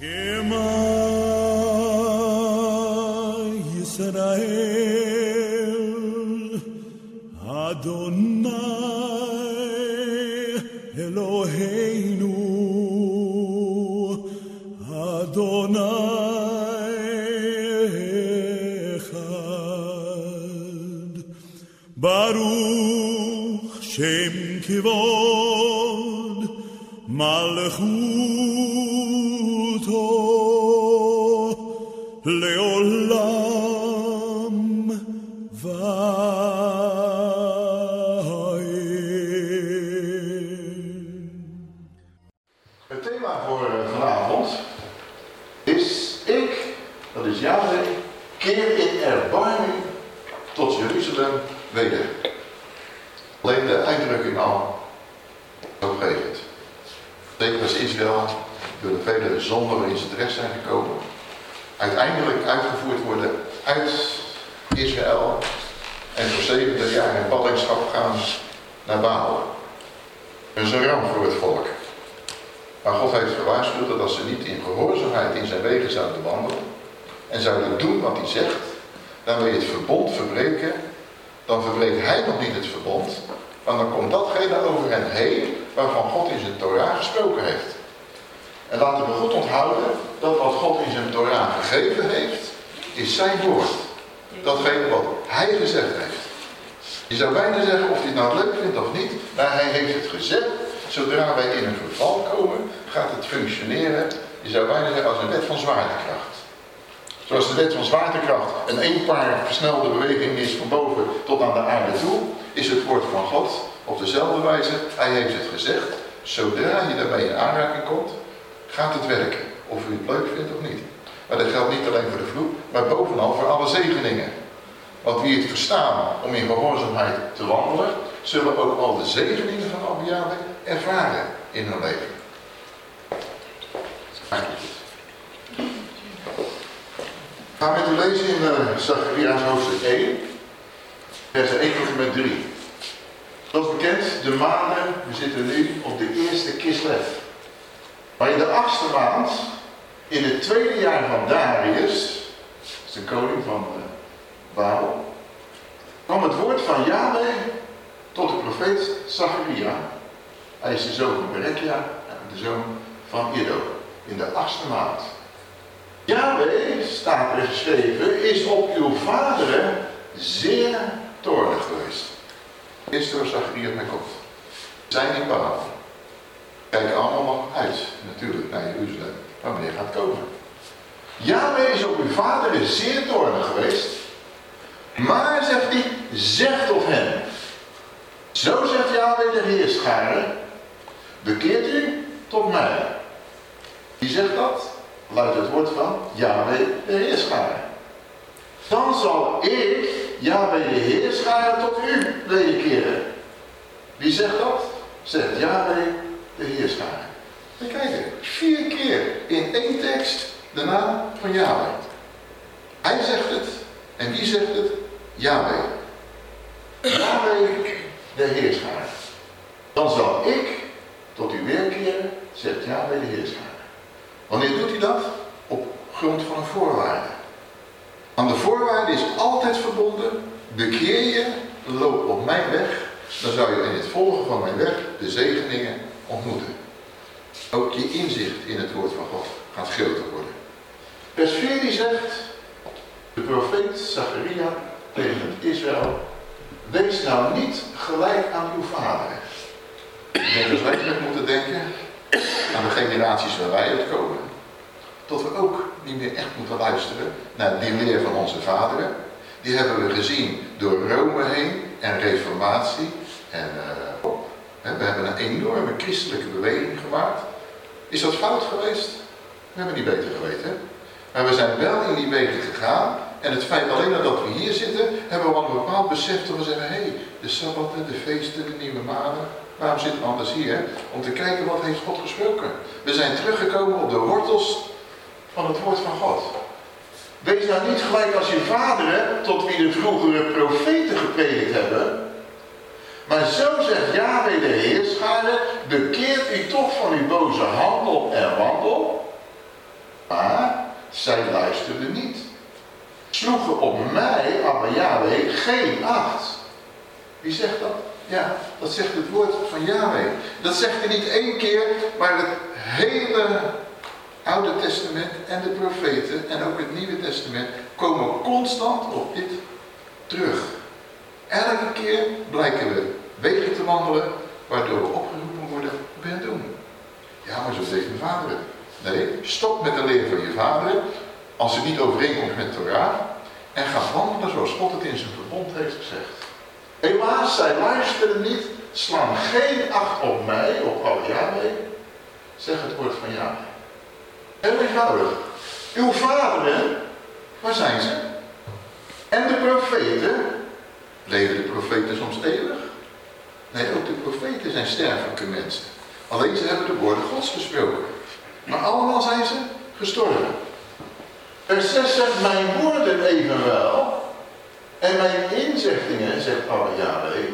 Shema Yisrael Jeruzalem weder. Alleen de uitdrukking al zo het. Zeker als Israël door de vele zonden waarin ze terecht zijn gekomen, uiteindelijk uitgevoerd worden uit Israël en voor 70 jaar in ballingschap gaan naar Babel. Dat is een ramp voor het volk. Maar God heeft gewaarschuwd dat als ze niet in gehoorzaamheid in zijn wegen zouden wandelen en zouden doen wat hij zegt, dan wil je het verbond verbreken. Dan verbreekt hij nog niet het verbond, maar dan komt datgene over hen heen waarvan God in zijn Torah gesproken heeft. En laten we goed onthouden dat wat God in zijn Torah gegeven heeft, is zijn woord. Datgene wat hij gezegd heeft. Je zou bijna zeggen of hij het nou leuk vindt of niet, maar hij heeft het gezegd. Zodra wij in een verval komen, gaat het functioneren. Je zou bijna zeggen als een wet van zwaartekracht. Zoals de wet van zwaartekracht een eenpaar versnelde beweging is van boven tot aan de aarde toe, is het woord van God op dezelfde wijze. Hij heeft het gezegd. Zodra je daarmee in aanraking komt, gaat het werken. Of u het leuk vindt of niet. Maar dat geldt niet alleen voor de vloek, maar bovenal voor alle zegeningen. Want wie het verstaan om in gehoorzaamheid te wandelen, zullen ook al de zegeningen van Abiyade ervaren in hun leven. Ik ga met u lezen in uh, hoofdstuk 1, vers 1 tot en met 3. Zoals bekend, de maanden, we zitten nu op de eerste Kislev. Maar in de achtste maand, in het tweede jaar van Darius, is de koning van uh, Babel, kwam het woord van Yahweh tot de profeet Zacharia. Hij is de zoon van Berekia en de zoon van Iddo. In de achtste maand. Yahweh, staat er geschreven, is op uw vaderen zeer toornig geweest. Is door Zacharia mijn kop. Zijn in Babel. Kijken allemaal uit, natuurlijk, naar Jeruzalem. Maar wanneer gaat het komen? Yahweh is op uw vaderen zeer toornig geweest. Maar, zegt hij, zeg tot hen. Zo zegt Yahweh de Heerscharen, bekeert u tot mij. Wie zegt dat? Luidt het woord van Yahweh de Heerscharen. Dan zal ik, Yahweh de Heerscharen, tot u keren. Wie zegt dat? Zegt Yahweh de Heerscharen. En kijk, vier keer in één tekst de naam van Yahweh. Hij zegt het. En wie zegt het? Yahweh. Yahweh de Heerscharen. Dan zal ik tot u weerkeren, zegt Yahweh de Heerscharen. Wanneer doet hij dat? Op grond van een voorwaarde. Aan de voorwaarde is altijd verbonden, bekeer je, loop op mijn weg, dan zou je in het volgen van mijn weg de zegeningen ontmoeten. Ook je inzicht in het woord van God gaat groter worden. Vers 14 zegt, de profeet Zacharia tegen Israël, wees nou niet gelijk aan uw vader. Ik denk dat wij moeten denken aan de generaties waar wij uitkomen. Tot we ook niet meer echt moeten luisteren naar die leer van onze vaderen. Die hebben we gezien door Rome heen en reformatie. En uh, we hebben een enorme christelijke beweging gemaakt. Is dat fout geweest? We hebben niet beter geweten. Maar we zijn wel in die wegen gegaan. En het feit alleen dat we hier zitten, hebben we al een bepaald besef dat we zeggen, hé, hey, de sabbatten, de feesten, de nieuwe maanden, waarom zitten we anders hier? Om te kijken wat heeft God gesproken. We zijn teruggekomen op de wortels van het woord van God. Wees nou niet gelijk als je vaderen, tot wie de vroegere profeten gepredikt hebben. Maar zo zegt Yahweh de Heerschade, bekeert u toch van uw boze handel en wandel. zij luisterden niet. Sloegen op mij, Abba Yahweh, geen acht. Wie zegt dat? Ja, dat zegt het woord van Yahweh. Dat zegt hij niet één keer, maar het hele Oude Testament en de profeten en ook het Nieuwe Testament komen constant op dit terug. Elke keer blijken we wegen te wandelen waardoor we opgeroepen worden het doen. Ja, maar zo zegt mijn vader Nee, stop met de leer van je vader als het niet overeenkomt met Torah en ga wandelen zoals God het in zijn verbond heeft gezegd. Helaas, zij luisteren niet, slaan geen acht op mij, op al Yahweh, zeg het woord van Yahweh. Heel eenvoudig. Uw vaderen, waar zijn ze? En de profeten, leven de profeten soms eeuwig? Nee, ook de profeten zijn sterfelijke mensen. Alleen ze hebben de woorden Gods gesproken. Maar allemaal zijn ze gestorven. Vers 6 zegt, mijn woorden evenwel en mijn inzettingen, zegt alle Yahweh,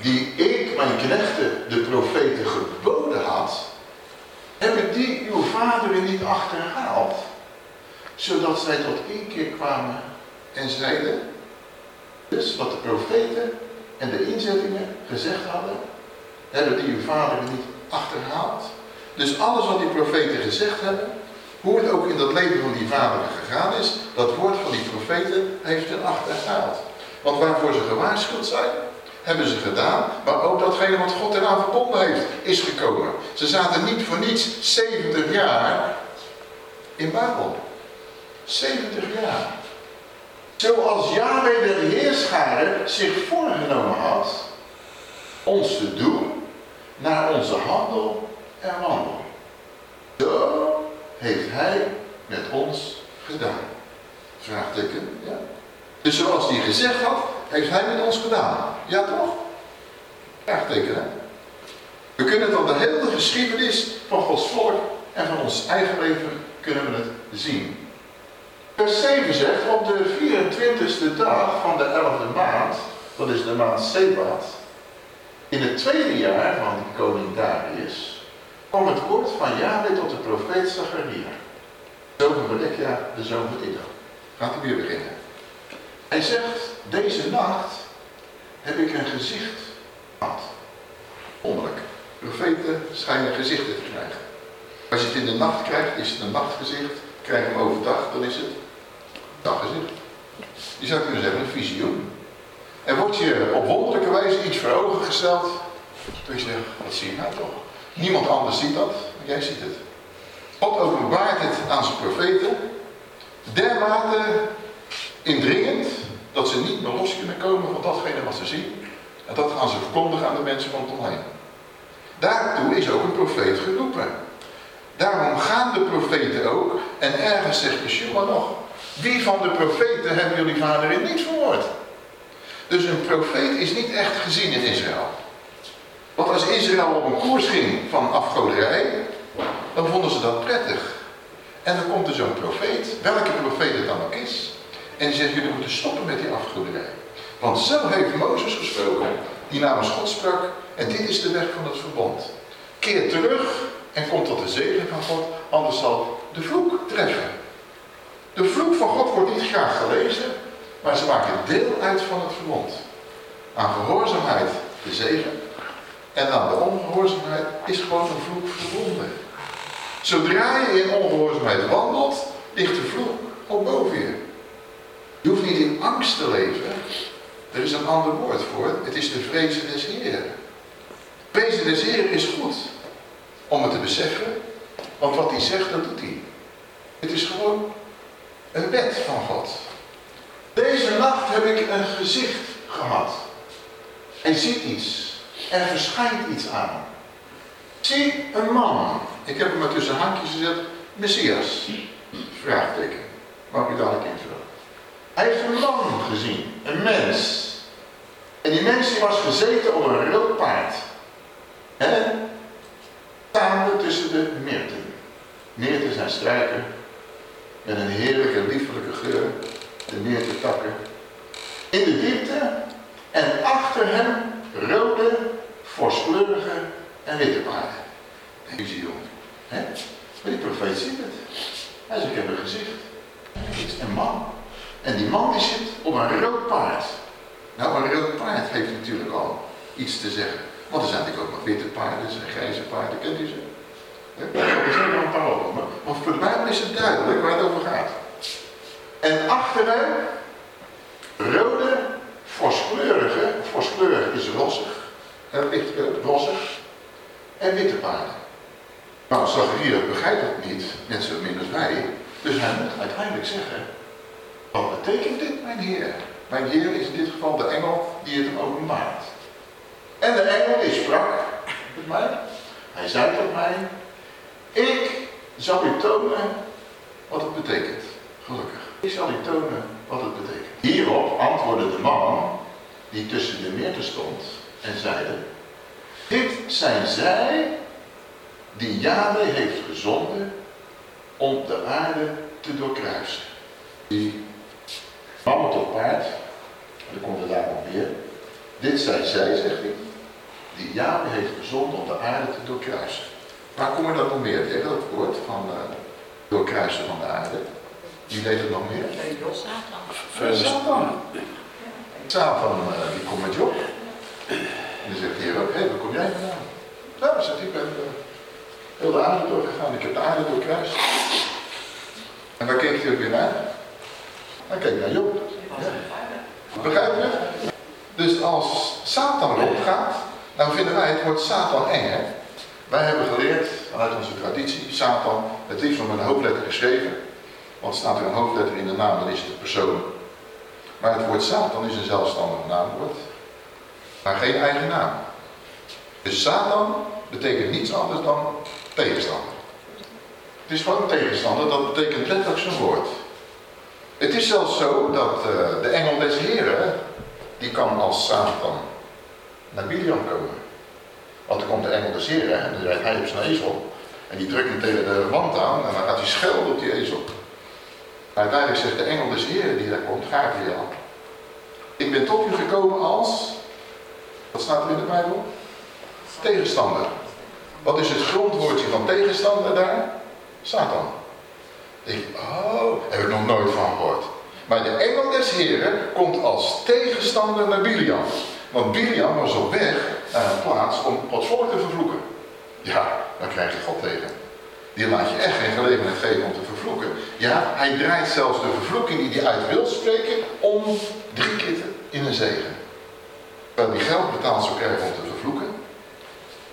die ik, mijn knechten, de profeten geboden had, hebben die uw vaderen niet achterhaald, zodat zij tot keer kwamen en zeiden, dus wat de profeten en de inzettingen gezegd hadden, hebben die uw vaderen niet achterhaald. Dus alles wat die profeten gezegd hebben, hoe het ook in dat leven van die vaderen gegaan is, dat woord van die profeten heeft een achterhaald. Want waarvoor ze gewaarschuwd zijn, hebben ze gedaan, maar ook datgene wat God eraan verbonden heeft, is gekomen. Ze zaten niet voor niets 70 jaar in Babel. 70 jaar. Zoals Yahweh de Heerscharen zich voorgenomen had ons te doen naar onze handel en wandel. Heeft hij met ons gedaan. Vraagteken, ja. Dus zoals hij gezegd had, heeft hij met ons gedaan. Ja toch? Vraagteken, hè? We kunnen dan de hele geschiedenis van Gods volk en van ons eigen leven kunnen we het zien. Vers 7 zegt, op de 24e dag van de 11e maand, dat is de maand Sebat, in het tweede jaar van koning Darius, kwam het woord van Yahweh tot de profeet Zacharia. Zoon van Berekja, de zoon van Ido. Gaat hij weer beginnen. Hij zegt, deze nacht heb ik een gezicht gehad. Wonderlijk. Profeten schijnen gezichten te krijgen. Als je het in de nacht krijgt, is het een nachtgezicht. Krijg je hem overdag, dan is het daggezicht. Je zou kunnen zeggen een visioen. En wordt je op wonderlijke wijze iets voor ogen gesteld, dan je zegt, wat zie je nou toch? Niemand anders ziet dat, jij ziet het. God openbaart het aan zijn profeten, dermate indringend, dat ze niet meer los kunnen komen van datgene wat ze zien. En dat gaan ze verkondigen aan de mensen van het omheen. Daartoe is ook een profeet geroepen. Daarom gaan de profeten ook, en ergens zegt Yeshua nog, wie van de profeten hebben jullie vader in niet verwoord? Dus een profeet is niet echt gezien in Israël. Want als Israël op een koers ging van afgoderij, dan vonden ze dat prettig. En dan komt er zo'n profeet, welke profeet het dan ook is, en die zegt, jullie moeten stoppen met die afgoderij. Want zo heeft Mozes gesproken, die namens God sprak, en dit is de weg van het verbond. Keer terug en kom tot de zegen van God, anders zal de vloek treffen. De vloek van God wordt niet graag gelezen, maar ze maken deel uit van het verbond. Aan gehoorzaamheid de zegen en aan de ongehoorzaamheid is gewoon een vloek verbonden. Zodra je in ongehoorzaamheid wandelt, ligt de vloek op boven je. Je hoeft niet in angst te leven. Er is een ander woord voor. Het is de vrezen des Heeren. Vrezen des Heeren is goed. Om het te beseffen. Want wat hij zegt, dat doet hij. Het is gewoon een wet van God. Deze nacht heb ik een gezicht gehad. Hij ziet iets. Er verschijnt iets aan. Zie een man. Ik heb hem maar tussen haakjes gezet. Messias. Vraagteken. Mag ik dadelijk invullen. Hij heeft een man gezien. Een mens. En die mens was gezeten op een rood paard. En tussen de meerten. Meerten zijn struiken met een heerlijke, liefelijke geur de takken. In de diepte en achter hem rode, voorskleurige en witte paarden. En u ziet jongen, hè? Maar die profeet ziet het. Hij zegt, ik heb een gezicht. Het is een man. En die man die zit op een rood paard. Nou, een rood paard heeft natuurlijk al iets te zeggen. Want er zijn natuurlijk ook nog witte paarden en grijze paarden. Kent u ze? Er zijn er een paar over. Maar voor de Bijbel is het duidelijk waar het over gaat. En achter hem rode, voskleurige, rossig, en licht rossig, en witte paarden. Nou, Zacharias begrijpt het niet, net zo min als wij, dus hij moet uiteindelijk zeggen, wat betekent dit, mijn Heer? Mijn Heer is in dit geval de engel die het hem openbaart. En de engel die sprak met mij, hij zei tot mij, ik zal u tonen wat het betekent. Gelukkig. Ik zal u tonen wat het betekent. Hierop antwoordde de man die tussen de meerten stond en zeide, dit zijn zij die Yahweh heeft gezonden om de aarde te doorkruisen. Die man tot paard, en dan komt er daar nog weer. Dit zijn zij, zegt hij, die Yahweh heeft gezonden om de aarde te doorkruisen. Waar komen we dat nog meer tegen, dat woord van uh, doorkruisen van de aarde? Wie deed het nog meer? Satan. Satan. Satan, uh, die komt met Job. En dan zegt de Heer ook, hé, waar kom jij vandaan? Nou, zegt ik ben uh, heel de aarde doorgegaan, ik heb de aarde doorkruist. En waar keek hij ook weer naar? Hij keek naar Job. Begrijp je? Dus als Satan rondgaat, nou vinden wij het woord Satan eng, hè? Wij hebben geleerd, vanuit onze traditie, Satan, het liefst met een hoofdletter geschreven. Want staat er een hoofdletter in de naam, dan is het een persoon. Maar het woord Satan is een zelfstandig naamwoord. Maar geen eigen naam. Dus Satan betekent niets anders dan tegenstander. Het is gewoon tegenstander, dat betekent letterlijk zijn woord. Het is zelfs zo dat uh, de engel des heren, die kan als Satan naar Biliam komen. Want dan komt de engel des heren en dan rijdt hij op zijn ezel. En die drukt hem tegen de wand aan en dan gaat hij schelden op die ezel. Maar uiteindelijk zegt de engel des die daar komt, Gabriel. Ik ben tot u gekomen als, wat staat er in de Bijbel? Tegenstander. Wat is het grondwoordje van tegenstander daar? Satan. Ik, oh, heb ik nog nooit van gehoord. Maar de engel des heren komt als tegenstander naar Biliam. Want Biliam was op weg naar een plaats om wat volk te vervloeken. Ja, dan krijg je God tegen. Die laat je echt geen gelegenheid geven om te vervloeken. Ja, hij draait zelfs de vervloeking die hij uit wil spreken om drie keer in een zegen. Terwijl die geld betaald zou krijgen om te vervloeken,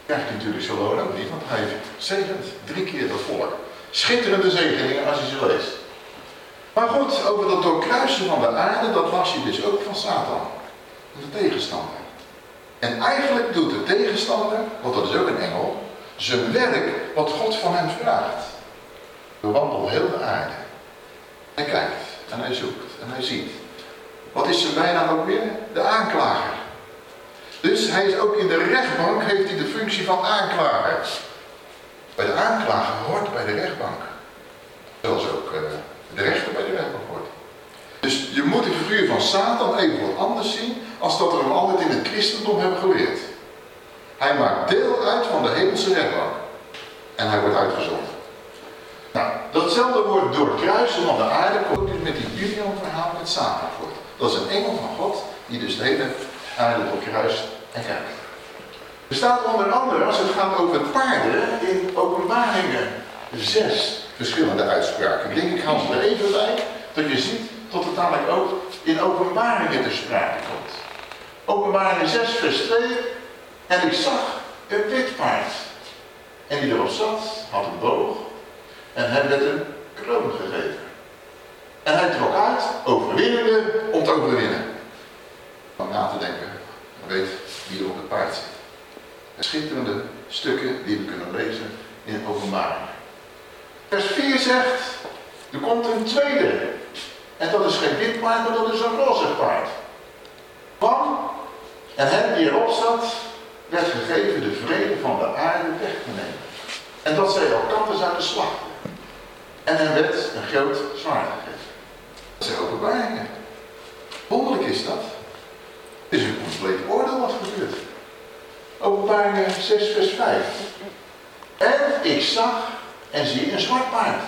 krijgt hij natuurlijk zijn loon ook niet, want hij zegent drie keer dat volk. Schitterende zegeningen als je ze leest. Maar goed, over dat doorkruisen van de aarde, dat las je dus ook van Satan. De tegenstander. En eigenlijk doet de tegenstander, want dat is ook een engel, zijn werk wat God van hem vraagt. Hij wandelt heel de aarde. Hij kijkt en hij zoekt en hij ziet. Wat is zijn bijnaam ook weer? De aanklager. Dus hij is ook in de rechtbank, heeft hij de functie van aanklager. Bij de aanklager hoort bij de rechtbank. Zoals ook uh, de rechter bij de rechtbank hoort. Dus je moet de figuur van Satan even wat anders zien, als dat we hem altijd in het christendom hebben geleerd. Hij maakt deel uit van de hemelse rechtbank. En hij wordt uitgezonden. Nou, datzelfde woord doorkruisen van de aarde komt dus met die Biliam verhaal met Satan. Dat is een engel van God die dus de hele aarde doorkruist en kijkt. Er staat onder andere, als het gaat over paarden, in openbaringen zes verschillende uitspraken. Denk ik, Hans, er even bij, dat je ziet tot het namelijk ook in openbaringen te sprake komt. Openbaringen 6 vers 2, en ik zag een wit paard. En die erop zat, had een boog, en hem werd een kroon gegeven. En hij trok uit, overwinnende, om te overwinnen. Om na te denken, weet wie er op het paard zit. Schitterende stukken die we kunnen lezen in openbaring. Vers 4 zegt, er komt een tweede. En dat is geen wit paard, maar dat is een roze paard. Kwam en hem die erop zat, werd gegeven de vrede van de aarde weg te nemen. En dat zij elkaar zouden slachten. En hem werd een groot zwaard gegeven. Dat zijn openbaringen. Wonderlijk is dat. Het is een compleet oordeel wat gebeurt. Openbaringen 6 vers 5. En ik zag en zie een zwart paard.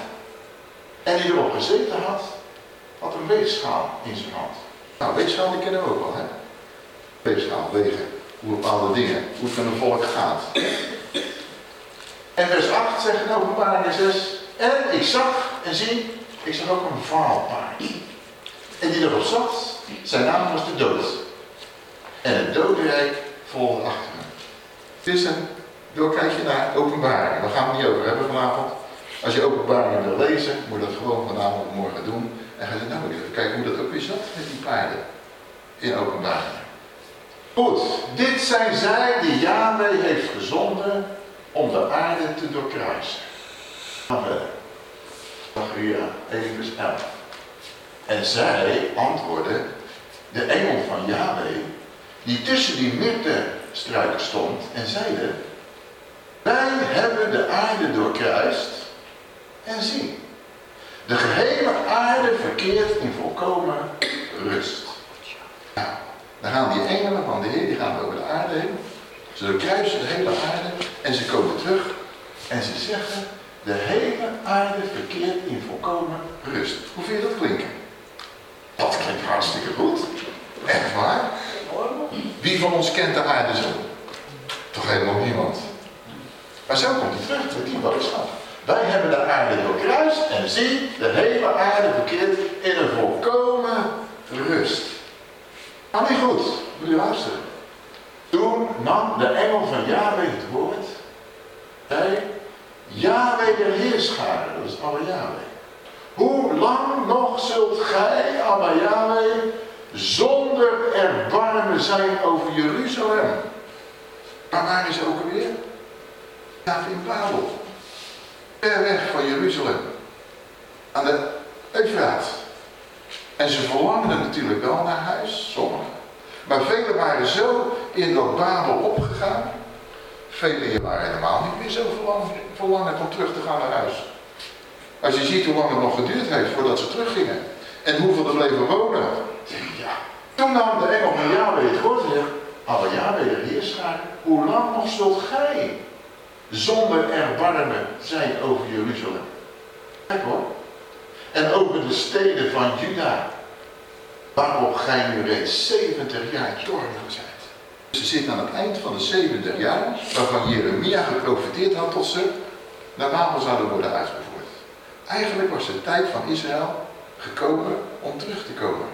En die erop gezeten had, had een weegschaal in zijn hand. Nou, weegschaal die kennen we ook wel, hè? Weegschaal, wegen, bepaalde dingen, hoe het met een volk gaat. En vers 8 zegt in openbaring 6, en ik zag en zie, ik zag ook een vaalpaard. En die erop zat, zijn naam was de dood. En het dodenrijk volgde achter hem. Het is een doorkijkje naar openbaring. Daar gaan we het niet over hebben vanavond. Als je openbaringen wil lezen, moet je dat gewoon vanavond morgen doen. En ga je nou even kijken hoe dat ook weer zat met die paarden in openbaringen. Goed, dit zijn zij die Yahweh heeft gezonden om de aarde te doorkruisen. Gaan verder. Zacharia 1 vers 11. En zij antwoordden, de engel van Yahweh, die tussen die myrtestruiken stond en zeiden, wij hebben de aarde doorkruist en zie, de gehele aarde verkeert in volkomen rust. Dan gaan die engelen van de Heer, die gaan over de aarde heen. Ze doorkruisen de hele aarde en ze komen terug en ze zeggen, de hele aarde verkeert in volkomen rust. Hoe vind je dat klinken? Dat klinkt hartstikke goed. Echt waar? Wie van ons kent de aarde zo? Toch helemaal niemand. Maar zo komt hij terug met die boodschap. Wij hebben de aarde doorkruist en zie, de hele aarde verkeert in een volkomen rust. Nou niet goed, moet je luisteren. Toen nam de engel van Yahweh het woord. Hij, Yahweh de Heerscharen, dat is Abba Yahweh. Hoe lang nog zult gij, Abba Yahweh, zonder erbarmen zijn over Jeruzalem? Maar waar is ook alweer? Ja, in Babel. Ver weg van Jeruzalem. Aan de Eufraat. En ze verlangden natuurlijk wel naar huis, sommigen. Maar velen waren zo in dat Babel opgegaan. Velen waren helemaal niet meer zo verlangend om terug te gaan naar huis. Als je ziet hoe lang het nog geduurd heeft voordat ze teruggingen. En hoeveel er bleven wonen. Ja. Toen nam de engel van Yahweh het woord en zegt. Aber Yahweh de heerschaar, hoe lang nog zult gij zonder erbarmen zijn over Jeruzalem? Kijk hoor. En over de steden van Juda. Waarop gij nu reeds 70 jaar toornig zijt. Ze zitten aan het eind van de 70 jaar, waarvan Jeremia geprofiteerd had tot ze naar Babel zouden worden uitgevoerd. Eigenlijk was de tijd van Israël gekomen om terug te komen.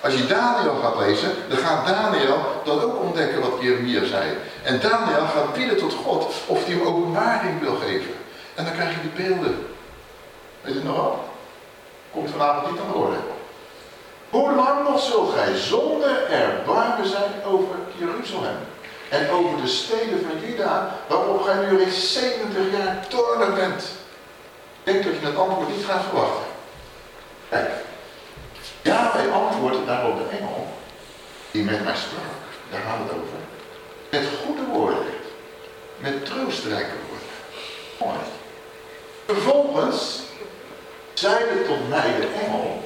Als je Daniel gaat lezen, dan gaat Daniel dan ook ontdekken wat Jeremia zei. En Daniel gaat bidden tot God of hij hem openbaring wil geven. En dan krijg je die beelden. Weet je nog wel? Komt vanavond niet aan de orde. Hoe lang nog zult gij zonder erbarmen zijn over Jeruzalem? En over de steden van Juda, waarop gij nu reeds 70 jaar toornig bent. Ik denk dat je het antwoord niet gaat verwachten. Kijk. Wij antwoorden daarop de engel, die met mij sprak, daar gaan we het over. Met goede woorden. Met troostrijke woorden. Mooi. Vervolgens zeide tot mij de engel,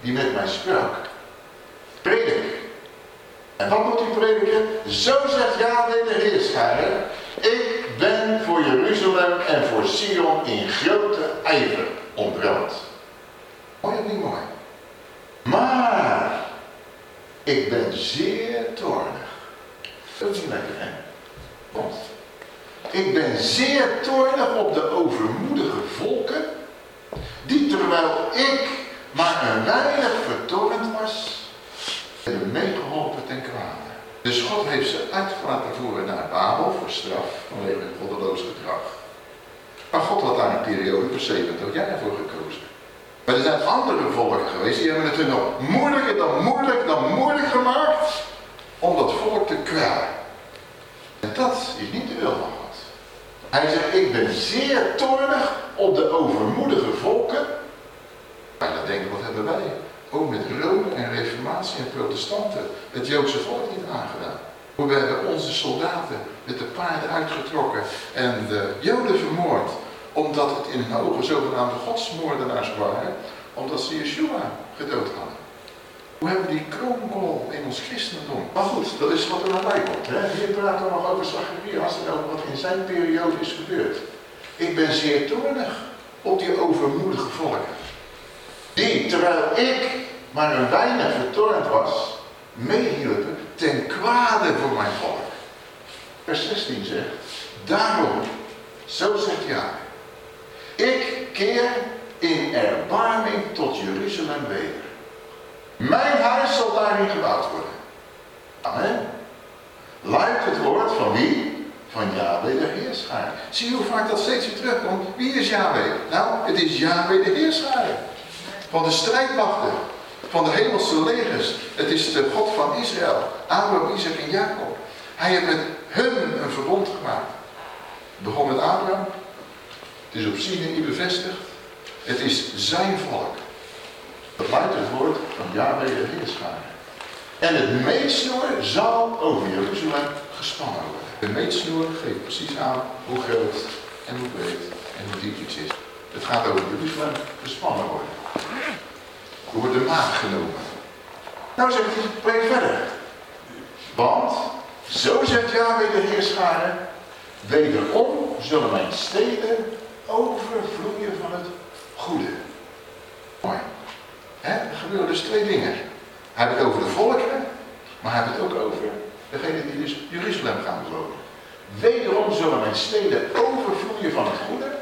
die met mij sprak, predik. En wat moet hij prediken? Zo zegt Yahweh de Heerscharen, ik ben voor Jeruzalem en voor Sion in grote ijver ontbrand. Mooi of niet mooi? Maar ik ben zeer toornig. Dat is niet lekker, hè? Want ik ben zeer toornig op de overmoedige volken, die terwijl ik maar een weinig vertoornd was, hebben meegeholpen ten kwade. Dus God heeft ze uit laten voeren naar Babel voor straf vanwege hun goddeloos gedrag. Maar God had daar een periode van 70 jaar voor gekozen. Maar er zijn andere volken geweest, die hebben het hun nog moeilijker dan moeilijk dan moeilijk gemaakt om dat volk te kwellen. En dat is niet de wil van God. Hij zegt, ik ben zeer toornig op de overmoedige volken. Maar dan denken, wat hebben wij? Ook met Rome en Reformatie en protestanten het Joodse volk niet aangedaan. Hoe we hebben onze soldaten met de paarden uitgetrokken en de Joden vermoord. Omdat het in hun ogen zogenaamde godsmoordenaars waren. Omdat ze Yeshua gedood hadden. Hoe hebben die kroonkool in ons christendom? Maar goed, dat is wat er naar bij komt. Hè? Hier praten we nog over Zacharias en over wat in zijn periode is gebeurd. Ik ben zeer toornig op die overmoedige volken. Die, terwijl ik maar een weinig vertornd was, meehielpen ten kwade voor mijn volk. Vers 16 zegt, daarom, zo zegt ja, ik keer in erbarming tot Jeruzalem weder. Mijn huis zal daarin gebouwd worden. Amen. Luidt het woord van wie? Van Yahweh de Heerschaar. Zie je hoe vaak dat steeds weer terugkomt? Wie is Yahweh? Nou, het is Yahweh de Heerschaar. Van de strijdmachten. Van de hemelse legers. Het is de God van Israël. Abraham, Isaac en Jacob. Hij heeft met hun een verbond gemaakt. Het begon met Abraham. Het is op Sinai bevestigd. Het is zijn volk. Dat luidt het woord van Yahweh de Heerschaar. En het meetsnoer zal over Jeruzalem gespannen worden. De meetsnoer geeft precies aan hoe groot en hoe breed en hoe diep iets is. Het gaat over Jeruzalem gespannen worden. Wordt de maat genomen. Nou zegt hij, spreek verder. Want, zo zegt Yahweh de Heerscharen, wederom zullen mijn steden overvloeien van het goede. Mooi. Er gebeuren dus twee dingen. Hij heeft het over de volkeren, maar hij heeft het ook over degene die dus Jeruzalem gaan bewonen. Wederom zullen mijn steden overvloeien van het goede.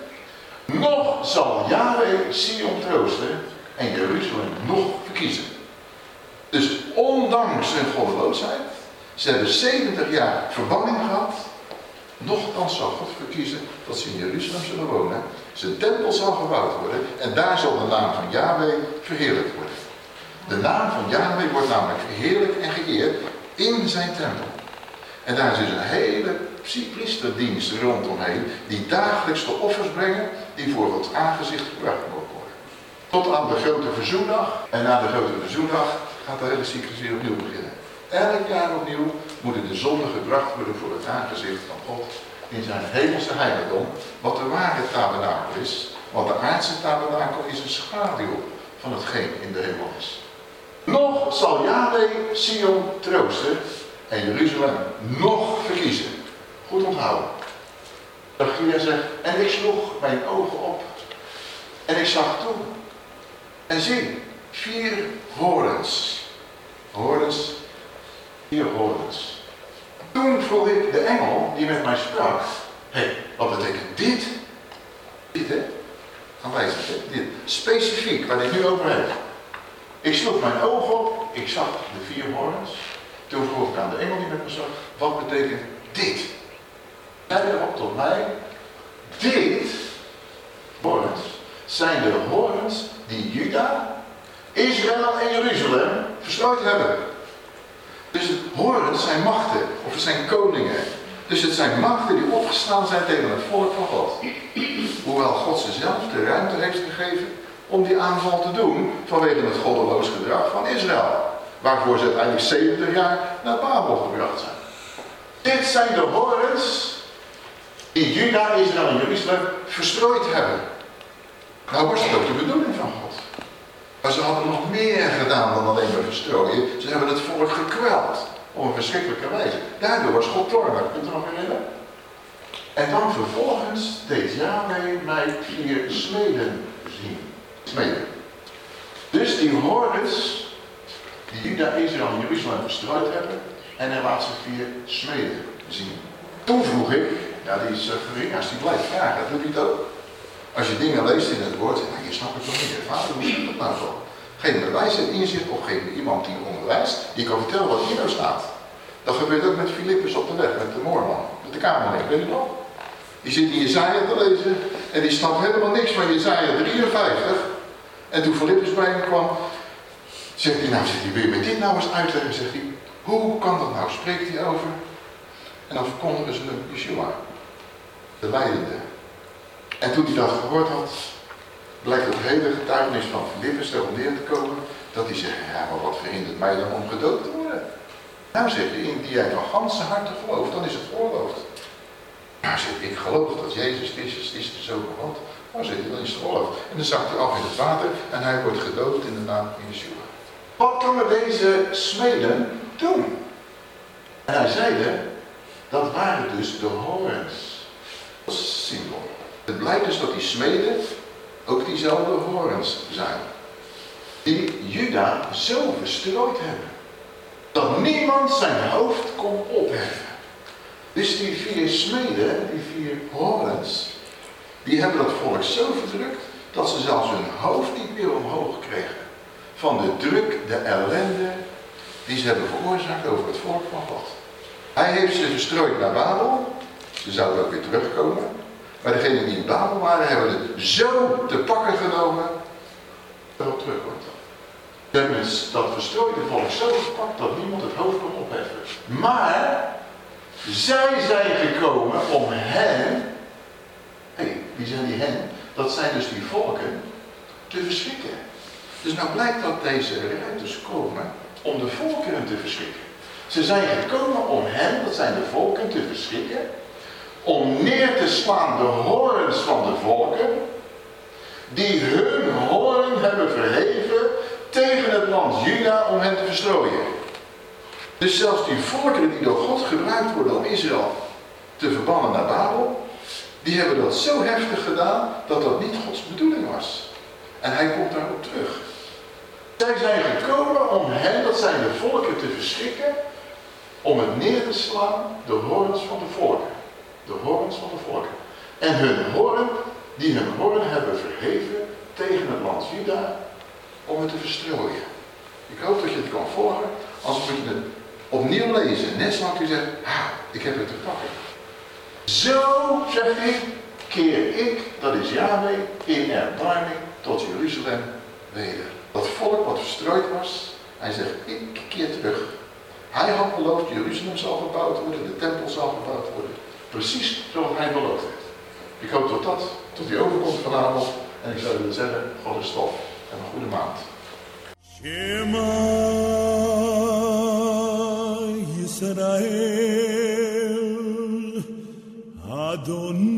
Nog zal Yahweh Sion troosten en Jeruzalem nog verkiezen. Dus ondanks hun goddeloosheid, ze hebben 70 jaar verbanning gehad, nochtans zal God verkiezen dat ze in Jeruzalem zullen wonen. Zijn tempel zal gebouwd worden en daar zal de naam van Yahweh verheerlijkt worden. De naam van Yahweh wordt namelijk verheerlijkt en geëerd in zijn tempel. En daar is dus een hele priesterdienst rondomheen, die dagelijks de offers brengen, die voor Gods aangezicht gebracht worden. Tot aan de grote verzoendag. En na de grote verzoendag gaat de hele cyclus opnieuw beginnen. Elk jaar opnieuw moeten de zonden gebracht worden voor het aangezicht van God in zijn hemelse heiligdom, wat de ware tabernakel is. Want de aardse tabernakel is een schaduw van hetgeen in de hemel is. Zal Yahweh Sion troosten en Jeruzalem nog verkiezen. Goed onthouden. Zacharia zegt, en ik sloeg mijn ogen op en ik zag toe. En zie, vier horens. Horens, vier horens. Toen vroeg ik de engel die met mij sprak, hé, wat betekent dit? Dit, hè? Aanwijzend? Dit. Specifiek, waar ik nu over heb. Ik sloeg mijn ogen op, ik zag de vier horens. Toen vroeg ik aan de engel die met me zag, wat betekent dit? Zei erop tot mij, dit, horens, zijn de horens die Juda, Israël en Jeruzalem verstrooid hebben. Dus horens zijn machten, of het zijn koningen. Dus het zijn machten die opgestaan zijn tegen het volk van God. Hoewel God ze zelf de ruimte heeft gegeven om die aanval te doen vanwege het goddeloos gedrag van Israël. Waarvoor ze uiteindelijk 70 jaar naar Babel gebracht zijn. Dit zijn de horens die Juda, Israël en Jeruzalem verstrooid hebben. Nou was dat ook de bedoeling van God. Maar ze hadden nog meer gedaan dan alleen maar verstrooien. Ze hebben het volk gekweld. Op een verschrikkelijke wijze. Daardoor was God toornig. Kunt u nog herinneren? En dan vervolgens deed Yahweh mij vier smeden. Dus die horens, die Juda, Israël en Jeruzalem verstrooid hebben. En hij laat ze vier smeden zien. Toen vroeg ik, ja die is als die blijft vragen, dat doet hij ook. Als je dingen leest in het woord, nou, je snapt het toch niet. Vader, hoe zit dat nou zo? Geen bewijs en inzicht of geen iemand die onderwijst, die kan vertellen wat hier nou staat. Dat gebeurt ook met Filippus op de weg, met de moorman, met de kamerling, weet je nog? Die zit in Jezaja te lezen en die snapt helemaal niks van Jezaja 53. En toen Filippus bij hem kwam, zegt hij, nou zegt hij, weer met dit nou eens uitleggen? Zegt hij, hoe kan dat nou? Spreekt hij over? En dan verkondigen ze hem Yeshua, de leidende. En toen hij dat gehoord had, blijkt het hele getuigenis van Filippus erop neer te komen, dat hij zegt, ja, maar wat verhindert mij dan om gedood te worden? Nou zegt hij, in die jij van ganse harte gelooft, dan is het veroorloofd. Nou zegt ik geloof dat Jezus Christus is de Zoon van God. Hij, dan het veroorloofd. En dan zakt hij af in het water en hij wordt gedood in de naam van Yeshua. Wat kunnen deze smeden doen? En hij zeide, dat waren dus de horens. Dat simpel. Het blijkt dus dat die smeden ook diezelfde horens zijn. Die Juda zo verstrooid hebben. Dat niemand zijn hoofd kon opheffen. Dus die vier smeden, die vier horens, die hebben dat volk zo verdrukt dat ze zelfs hun hoofd niet meer omhoog kregen. Van de druk, de ellende die ze hebben veroorzaakt over het volk van God. Hij heeft ze verstrooid naar Babel. Ze zouden ook weer terugkomen. Maar degenen die in Babel waren, hebben het zo te pakken genomen. Erop terug wordt dat. Ze hebben dat verstrooide volk zo gepakt dat niemand het hoofd kon opheffen. Maar zij zijn gekomen om hen. Wie zijn die hen? Dat zijn dus die volken te verschrikken. Dus nou blijkt dat deze ruiters komen om de volkeren te verschrikken. Ze zijn gekomen om hen, dat zijn de volken, te verschrikken. Om neer te slaan de horens van de volken. Die hun horen hebben verheven tegen het land Juda om hen te verstrooien. Dus zelfs die volkeren die door God gebruikt worden om Israël te verbannen naar Babel. Die hebben dat zo heftig gedaan dat dat niet Gods bedoeling was. En hij komt daarop terug. Zij zijn gekomen om hen, dat zijn de volken, te verschrikken, om het neer te slaan, de horens van de volken. De horens van de volken. En hun horen, die hun horen hebben verheven tegen het land Juda, om het te verstrooien. Ik hoop dat je het kan volgen, als moet je het opnieuw lezen. Net zoals u zegt, ha, ik heb het te pakken. Zo, zegt hij, keer ik, dat is Yahweh, in erbarming tot Jeruzalem weder. Dat volk wat verstrooid was, hij zegt, ik keer terug. Hij had beloofd, Jeruzalem zal gebouwd worden, de tempel zal gebouwd worden. Precies zoals hij beloofd heeft. Ik hoop dat dat tot die overkomt vanavond. En ik zou willen zeggen, God is tof. En een goede maand. Yisrael Adon.